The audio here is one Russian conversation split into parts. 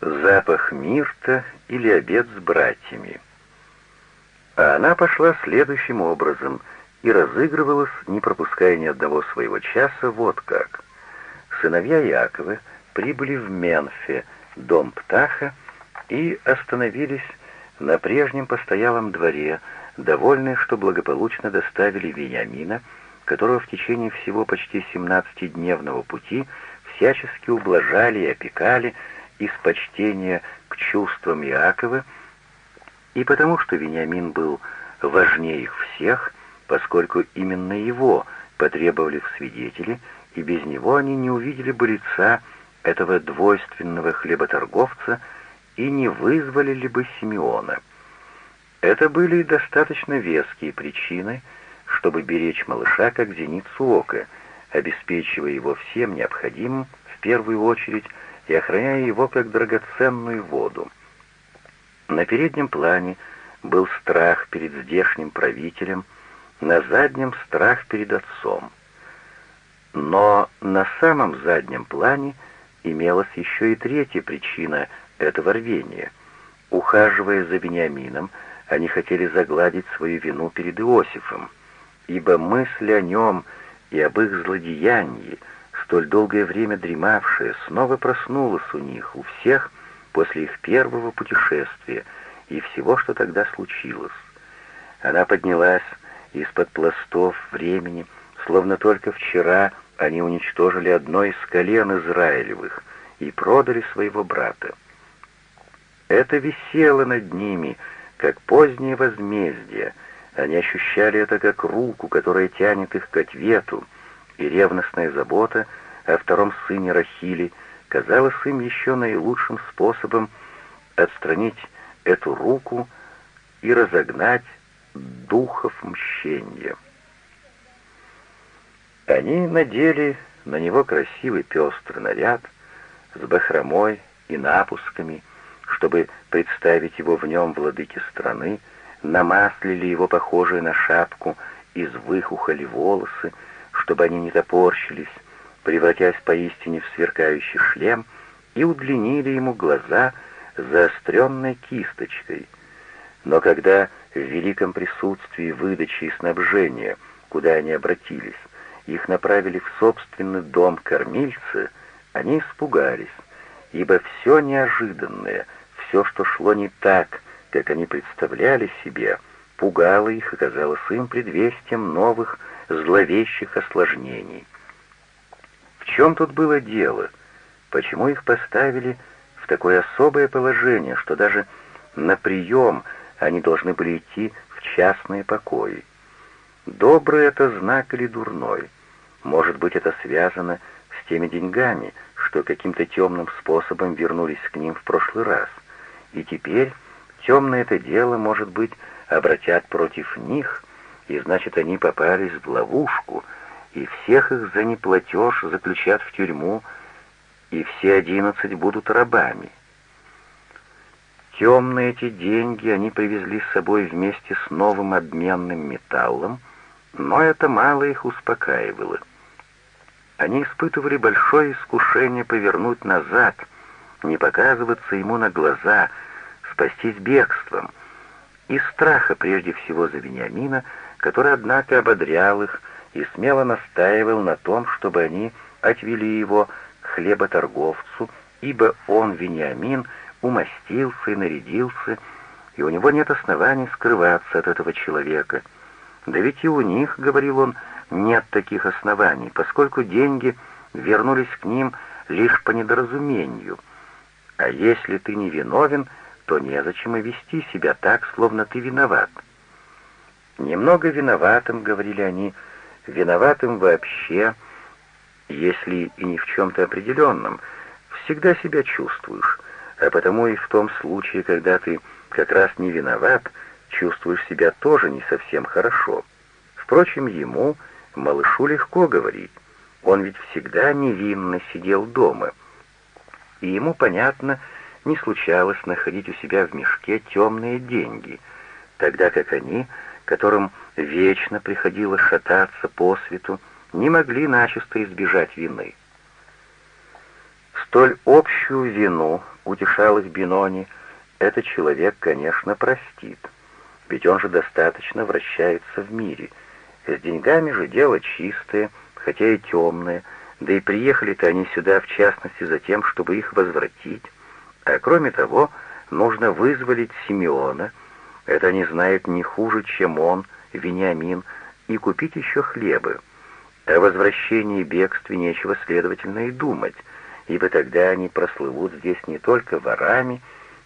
запах мирта или обед с братьями. А она пошла следующим образом и разыгрывалась, не пропуская ни одного своего часа, вот как. Сыновья Якова прибыли в Менфе, дом Птаха, и остановились на прежнем постоялом дворе, довольные, что благополучно доставили Вениамина, которого в течение всего почти 17-дневного пути всячески ублажали и опекали из почтения к чувствам Иакова, и потому что Вениамин был важнее их всех, поскольку именно его потребовали в свидетели, и без него они не увидели бы лица этого двойственного хлеботорговца и не вызвали ли бы Симеона. Это были достаточно веские причины, чтобы беречь малыша как зеницу ока, обеспечивая его всем необходимым, в первую очередь, и охраняя его как драгоценную воду. На переднем плане был страх перед здешним правителем, на заднем страх перед отцом. Но на самом заднем плане имелась еще и третья причина этого рвения. Ухаживая за Вениамином, они хотели загладить свою вину перед Иосифом, ибо мысль о нем и об их злодеянии, столь долгое время дремавшая, снова проснулась у них, у всех, после их первого путешествия и всего, что тогда случилось. Она поднялась из-под пластов времени, словно только вчера они уничтожили одно из колен Израилевых и продали своего брата. Это висело над ними, как позднее возмездие. Они ощущали это как руку, которая тянет их к ответу, и ревностная забота о втором сыне Рахили казалась им еще наилучшим способом отстранить эту руку и разогнать духов мщения. Они надели на него красивый пестрый наряд с бахромой и напусками, чтобы представить его в нем владыке страны, намаслили его похожие на шапку, из выхухоли волосы, чтобы они не топорщились, превратясь поистине в сверкающий шлем, и удлинили ему глаза заостренной кисточкой. Но когда в великом присутствии выдачи и снабжения, куда они обратились, их направили в собственный дом кормильцы, они испугались, ибо все неожиданное — все, что шло не так, как они представляли себе, пугало их и казалось им предвестием новых зловещих осложнений. В чем тут было дело? Почему их поставили в такое особое положение, что даже на прием они должны были идти в частные покои? Добрый это знак или дурной? Может быть, это связано с теми деньгами, что каким-то темным способом вернулись к ним в прошлый раз — и теперь темное это дело, может быть, обратят против них, и значит, они попались в ловушку, и всех их за неплатеж заключат в тюрьму, и все одиннадцать будут рабами. Темные эти деньги они привезли с собой вместе с новым обменным металлом, но это мало их успокаивало. Они испытывали большое искушение повернуть назад — не показываться ему на глаза, спастись бегством. Из страха прежде всего за Вениамина, который, однако, ободрял их и смело настаивал на том, чтобы они отвели его к хлеботорговцу, ибо он, Вениамин, умастился и нарядился, и у него нет оснований скрываться от этого человека. Да ведь и у них, — говорил он, — нет таких оснований, поскольку деньги вернулись к ним лишь по недоразумению — а если ты не виновен, то незачем и вести себя так, словно ты виноват. Немного виноватым, говорили они, виноватым вообще, если и не в чем-то определенном, всегда себя чувствуешь, а потому и в том случае, когда ты как раз не виноват, чувствуешь себя тоже не совсем хорошо. Впрочем, ему, малышу, легко говорить. Он ведь всегда невинно сидел дома — и ему, понятно, не случалось находить у себя в мешке темные деньги, тогда как они, которым вечно приходилось шататься по свету, не могли начисто избежать вины. Столь общую вину, утешал их Бинони, этот человек, конечно, простит, ведь он же достаточно вращается в мире. С деньгами же дело чистое, хотя и темное, да и приехали-то они сюда в частности за тем, чтобы их возвратить. А кроме того, нужно вызволить Симеона, это они знают не хуже, чем он, Вениамин, и купить еще хлеба. О возвращении и бегстве нечего, следовательно, и думать, ибо тогда они прослывут здесь не только ворами,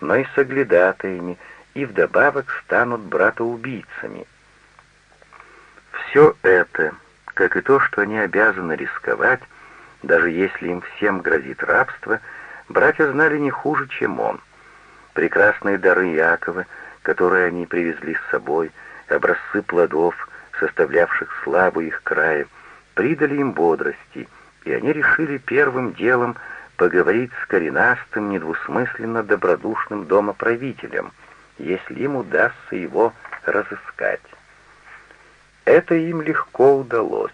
но и соглядатаями, и вдобавок станут братоубийцами. Все это, как и то, что они обязаны рисковать, даже если им всем грозит рабство, братья знали не хуже, чем он. Прекрасные дары Якова, которые они привезли с собой, образцы плодов, составлявших славу их края, придали им бодрости, и они решили первым делом поговорить с коренастым, недвусмысленно добродушным домоправителем, если им удастся его разыскать. Это им легко удалось,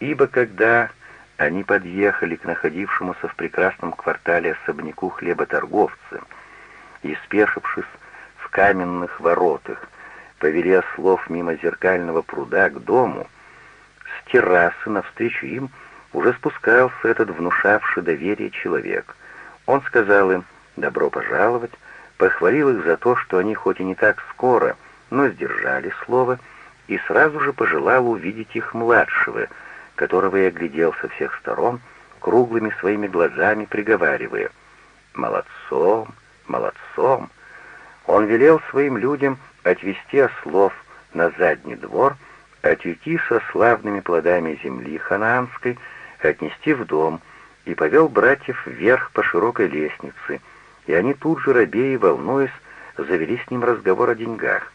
ибо когда они подъехали к находившемуся в прекрасном квартале особняку хлеботорговца и, спешившись каменных воротах, повели ослов мимо зеркального пруда к дому, с террасы навстречу им уже спускался этот внушавший доверие человек. Он сказал им «добро пожаловать», похвалил их за то, что они хоть и не так скоро, но сдержали слово, и сразу же пожелал увидеть их младшего, которого я глядел со всех сторон, круглыми своими глазами приговаривая «Молодцом, молодцом!» Он велел своим людям отвести ослов на задний двор, отвести со славными плодами земли ханаанской, отнести в дом, и повел братьев вверх по широкой лестнице, и они тут же, робея волнуясь, завели с ним разговор о деньгах.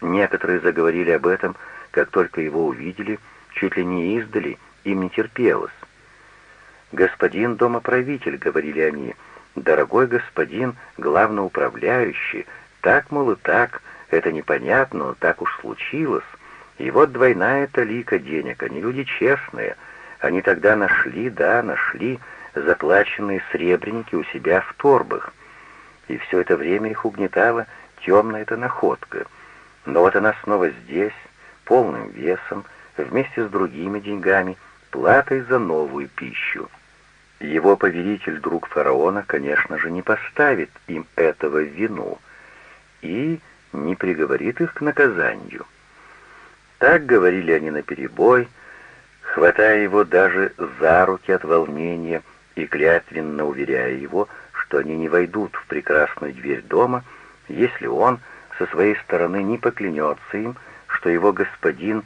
Некоторые заговорили об этом, как только его увидели, чуть ли не издали, им не терпелось. «Господин домоправитель», — говорили они, — «дорогой господин, главноуправляющий, так, мол, и так, это непонятно, но так уж случилось. И вот двойная талика денег, они люди честные, они тогда нашли, да, нашли заплаченные сребреники у себя в торбах. И все это время их угнетала темная эта находка. Но вот она снова здесь, полным весом, вместе с другими деньгами, платой за новую пищу. Его повелитель, друг фараона, конечно же, не поставит им этого в вину и не приговорит их к наказанию. Так говорили они наперебой, хватая его даже за руки от волнения и клятвенно уверяя его, что они не войдут в прекрасную дверь дома, если он со своей стороны не поклянется им, что его господин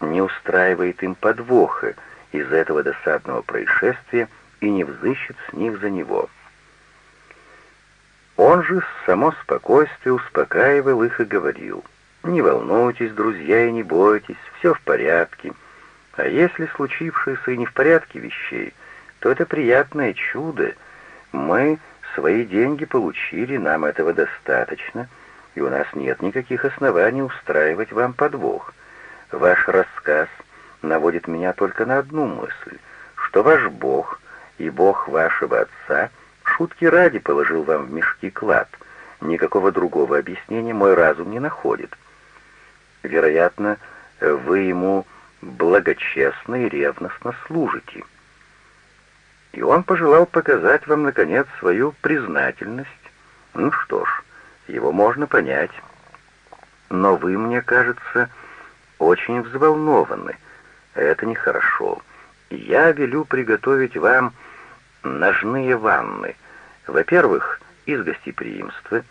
не устраивает им подвоха из-за этого досадного происшествия и не взыщет с них за него. Он же само спокойствие успокаивал их и говорил, «Не волнуйтесь, друзья, и не бойтесь, все в порядке. А если случившееся и не в порядке вещей, то это приятное чудо. Мы свои деньги получили, нам этого достаточно, и у нас нет никаких оснований устраивать вам подвох. Ваш рассказ наводит меня только на одну мысль, что ваш Бог и Бог вашего отца шутки ради положил вам в мешки клад. Никакого другого объяснения мой разум не находит. Вероятно, вы ему благочестно и ревностно служите и он пожелал показать вам, наконец, свою признательность. Ну что ж, его можно понять. Но вы, мне кажется, очень взволнованы. Это нехорошо. Я велю приготовить вам ножные ванны. Во-первых, из гостеприимства,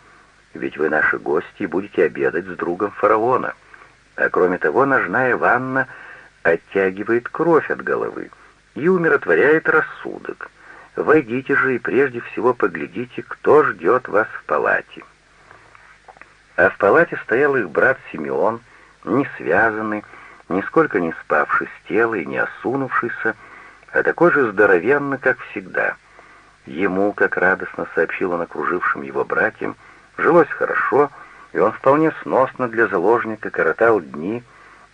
ведь вы наши гости и будете обедать с другом фараона. А кроме того, ножная ванна оттягивает кровь от головы и умиротворяет рассудок. Войдите же и прежде всего поглядите, кто ждет вас в палате. А в палате стоял их брат Симеон, не связанный, нисколько не спавший с тела и не осунувшийся, а такой же здоровенный, как всегда. Ему, как радостно сообщил он окружившим его братьям, жилось хорошо, и он вполне сносно для заложника коротал дни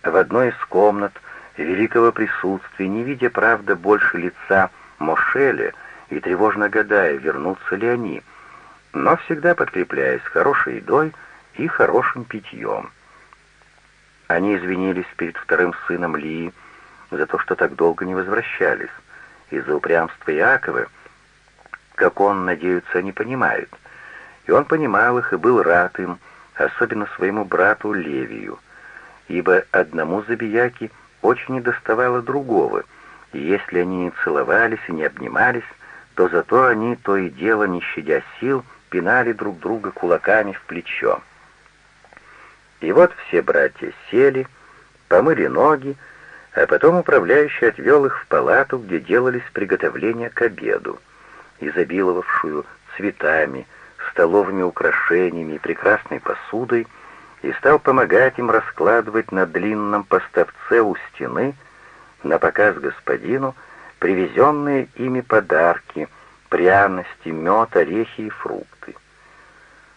в одной из комнат, великого присутствия, не видя, правда, больше лица Мошеле и тревожно гадая, вернутся ли они, но всегда подкрепляясь хорошей едой и хорошим питьем. Они извинились перед вторым сыном Лии за то, что так долго не возвращались, из-за упрямства Иакова, как он, надеется, не понимает. И он понимал их и был рад им, особенно своему брату Левию, ибо одному забияке очень недоставало другого, и если они не целовались и не обнимались, то зато они то и дело, не щадя сил, пинали друг друга кулаками в плечо. И вот все братья сели, помыли ноги, а потом управляющий отвел их в палату, где делались приготовления к обеду, изобиловавшую цветами, столовыми украшениями и прекрасной посудой, и стал помогать им раскладывать на длинном поставце у стены на показ господину привезенные ими подарки, пряности, мед, орехи и фрукты.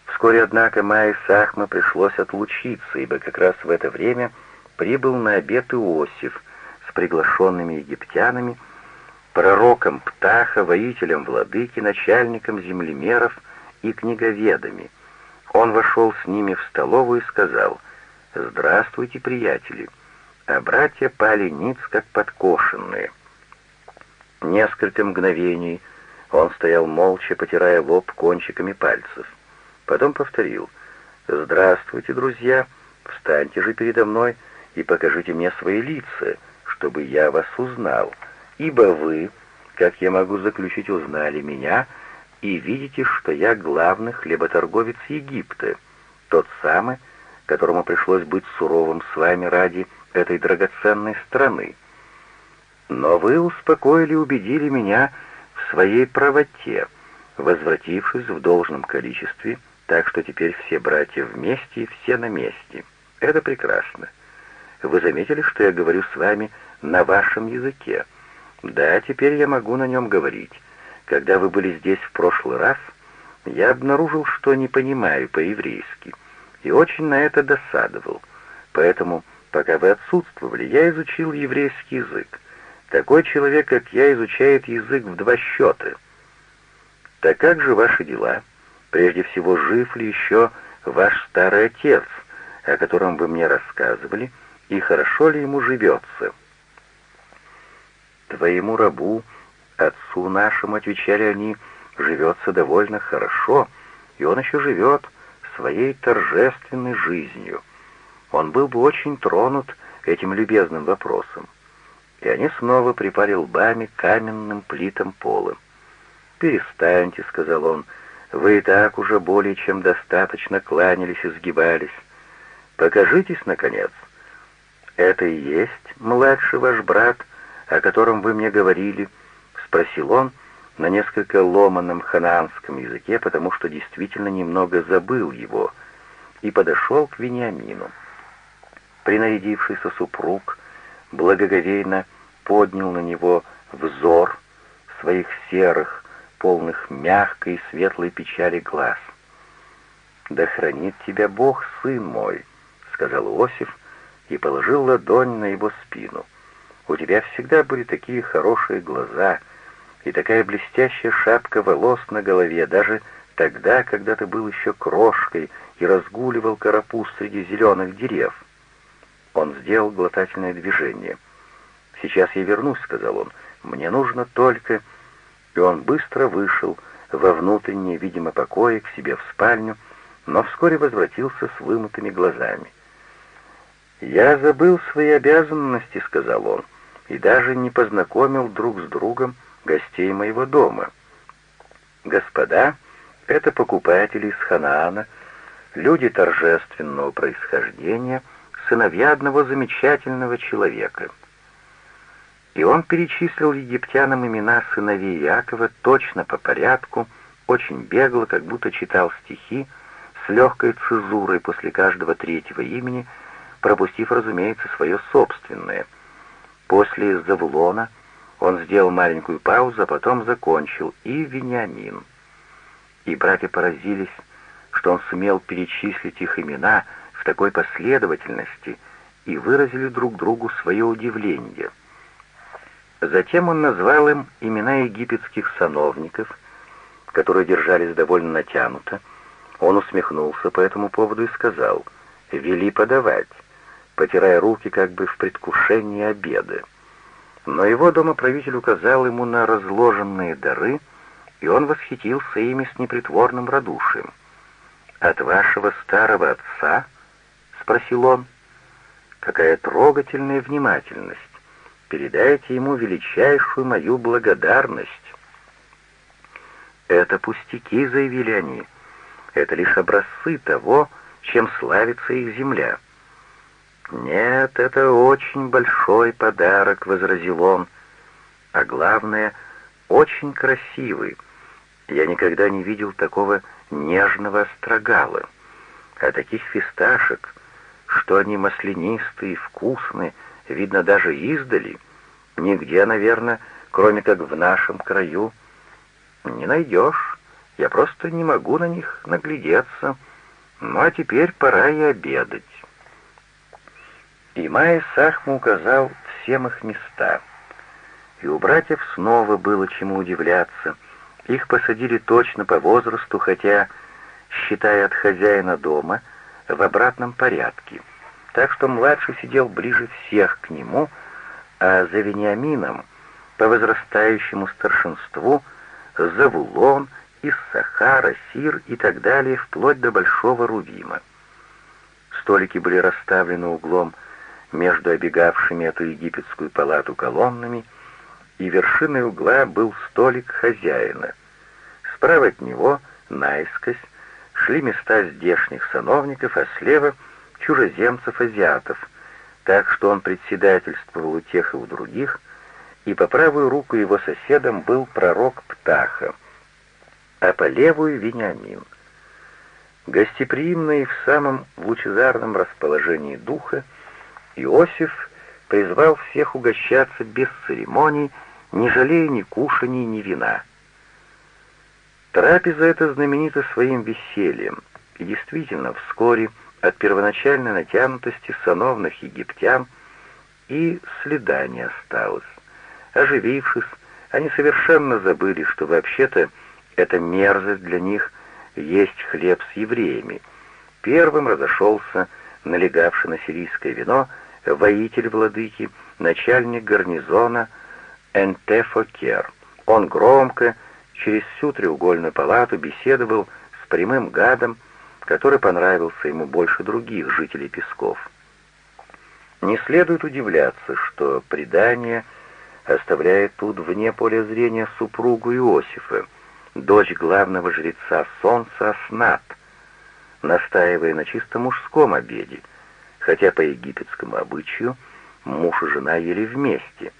Вскоре, однако, Майе Сахма пришлось отлучиться, ибо как раз в это время прибыл на обед Иосиф с приглашенными египтянами, пророком Птаха, воителем владыки, начальником землемеров и книговедами. Он вошел с ними в столовую и сказал «Здравствуйте, приятели!» А братья пали ниц, как подкошенные. Несколько мгновений он стоял молча, потирая лоб кончиками пальцев. Потом повторил «Здравствуйте, друзья! Встаньте же передо мной и покажите мне свои лица, чтобы я вас узнал, ибо вы, как я могу заключить, узнали меня и видите, что я главный хлеботорговец Египта, тот самый, которому пришлось быть суровым с вами ради этой драгоценной страны. Но вы успокоили и убедили меня в своей правоте, возвратившись в должном количестве, так что теперь все братья вместе и все на месте. Это прекрасно. Вы заметили, что я говорю с вами на вашем языке? Да, теперь я могу на нем говорить. Когда вы были здесь в прошлый раз, я обнаружил, что не понимаю по-еврейски, и очень на это досадовал. Поэтому, пока вы отсутствовали, я изучил еврейский язык. Такой человек, как я, изучает язык в два счета. Так как же ваши дела? Прежде всего, жив ли еще ваш старый отец, о котором вы мне рассказывали, и хорошо ли ему живется? Твоему рабу, отцу нашему, отвечали они, живется довольно хорошо, и он еще живет своей торжественной жизнью. Он был бы очень тронут этим любезным вопросом и они снова припали лбами каменным плитам пола. «Перестаньте», — сказал он, — «вы и так уже более чем достаточно кланялись и сгибались. Покажитесь, наконец». «Это и есть младший ваш брат, о котором вы мне говорили?» — спросил он на несколько ломаном ханаанском языке, потому что действительно немного забыл его, и подошел к Вениамину. Принарядившийся супруг благоговейно поднял на него взор своих серых, полных мягкой и светлой печали глаз. «Да хранит тебя Бог, сын мой», — сказал Иосиф и положил ладонь на его спину. «У тебя всегда были такие хорошие глаза и такая блестящая шапка волос на голове, даже тогда, когда ты был еще крошкой и разгуливал карапуз среди зеленых дерев». Он сделал глотательное движение. «Сейчас я вернусь», — сказал он. «Мне нужно только...» И он быстро вышел во внутреннее, видимо, покое к себе в спальню, но вскоре возвратился с вымытыми глазами. «Я забыл свои обязанности», — сказал он, «и даже не познакомил друг с другом гостей моего дома. Господа, это покупатели из Ханаана, люди торжественного происхождения, сыновья одного замечательного человека». И он перечислил египтянам имена сыновей Якова точно по порядку, очень бегло, как будто читал стихи, с легкой цезурой после каждого третьего имени, пропустив, разумеется, свое собственное. После Завулона он сделал маленькую паузу, а потом закончил «и Вениамин». И братья поразились, что он сумел перечислить их имена в такой последовательности и выразили друг другу свое удивление — Затем он назвал им имена египетских сановников, которые держались довольно натянуто. Он усмехнулся по этому поводу и сказал «Вели подавать», потирая руки как бы в предвкушении обеда. Но его домоправитель указал ему на разложенные дары, и он восхитился ими с непритворным радушием. «От вашего старого отца?» — спросил он. «Какая трогательная внимательность! Передайте ему величайшую мою благодарность!» «Это пустяки», — заявили они. «Это лишь образцы того, чем славится их земля». «Нет, это очень большой подарок», — возразил он. «А главное, очень красивый. Я никогда не видел такого нежного острогала. А таких фисташек, что они маслянистые и вкусные, видно даже издали. Нигде, наверное, кроме как в нашем краю. Не найдешь. Я просто не могу на них наглядеться. Ну а теперь пора и обедать. И Майя Сахма указал всем их места. И у братьев снова было чему удивляться. Их посадили точно по возрасту, хотя, считая от хозяина дома, в обратном порядке. Так что младший сидел ближе всех к нему, а за Вениамином, по возрастающему старшинству, Завулон, Иссахара, Сир и так далее, вплоть до Большого Рувима. Столики были расставлены углом между обегавшими эту египетскую палату колоннами, и вершиной угла был столик хозяина. Справа от него, наискось, шли места здешних сановников, а слева — чужеземцев-азиатов, так что он председательствовал у тех и у других, и по правую руку его соседом был пророк Птаха, а по левую — Вениамин. Гостеприимный в самом лучезарном расположении духа, Иосиф призвал всех угощаться без церемоний, не жалея ни кушаний, ни вина. Трапеза эта знаменита своим весельем, и действительно вскоре от первоначальной натянутости сановных египтян и следа не осталось. Оживившись, они совершенно забыли, что вообще-то это мерзость для них есть хлеб с евреями. Первым разошелся налегавший на сирийское вино воитель владыки, начальник гарнизона Энтефокер. Он громко через всю треугольную палату беседовал с прямым гадом, который понравился ему больше других жителей Песков. Не следует удивляться, что предание оставляет тут вне поля зрения супругу Иосифа, дочь главного жреца солнца Аснат, настаивая на чисто мужском обеде — хотя по египетскому обычаю муж и жена ели вместе,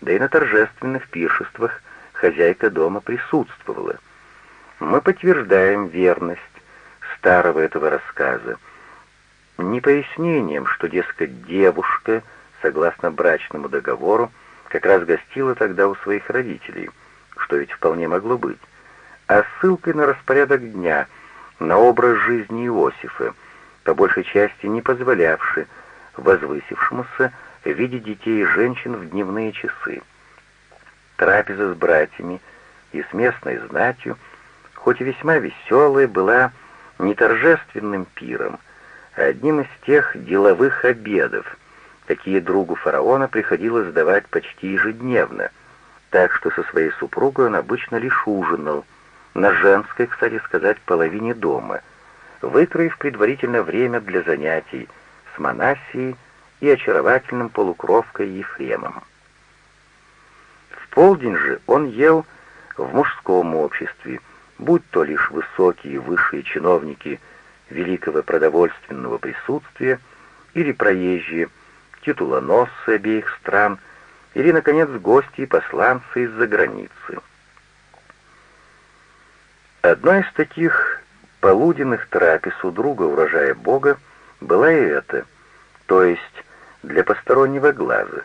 да и на торжественных пиршествах хозяйка дома присутствовала. Мы подтверждаем верность старого этого рассказа, не пояснением, что, дескать, девушка, согласно брачному договору, как раз гостила тогда у своих родителей, что ведь вполне могло быть, а ссылкой на распорядок дня, на образ жизни Иосифа, по большей части не позволявший возвысившемуся видеть детей и женщин в дневные часы. Трапеза с братьями и с местной знатью, хоть и весьма веселая, была не торжественным пиром, а одним из тех деловых обедов, какие другу фараона приходилось давать почти ежедневно, так что со своей супругой он обычно лишь ужинал, на женской, кстати сказать, половине дома — выкроив предварительно время для занятий с монасией и очаровательным полукровкой Ефремом. В полдень же он ел в мужском обществе, будь то лишь высокие и высшие чиновники великого продовольственного присутствия или проезжие, титулоносцы обеих стран, или, наконец, гости и посланцы из-за границы. Одной из таких полуденных трапез у друга урожая Бога была и эта, то есть для постороннего глаза,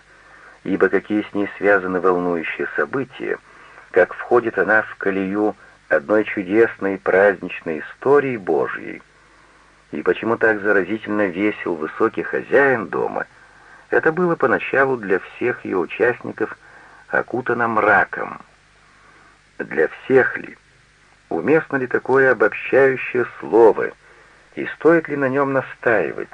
ибо какие с ней связаны волнующие события, как входит она в колею одной чудесной праздничной истории Божьей. И почему так заразительно весел высокий хозяин дома, это было поначалу для всех ее участников окутана мраком. Для всех ли? Уместно ли такое обобщающее слово, и стоит ли на нем настаивать?